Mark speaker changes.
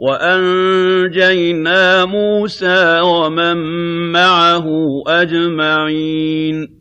Speaker 1: وَأَنجَيْنَا مُوسَىٰ وَمَن مَّعَهُ أَجْمَعِينَ.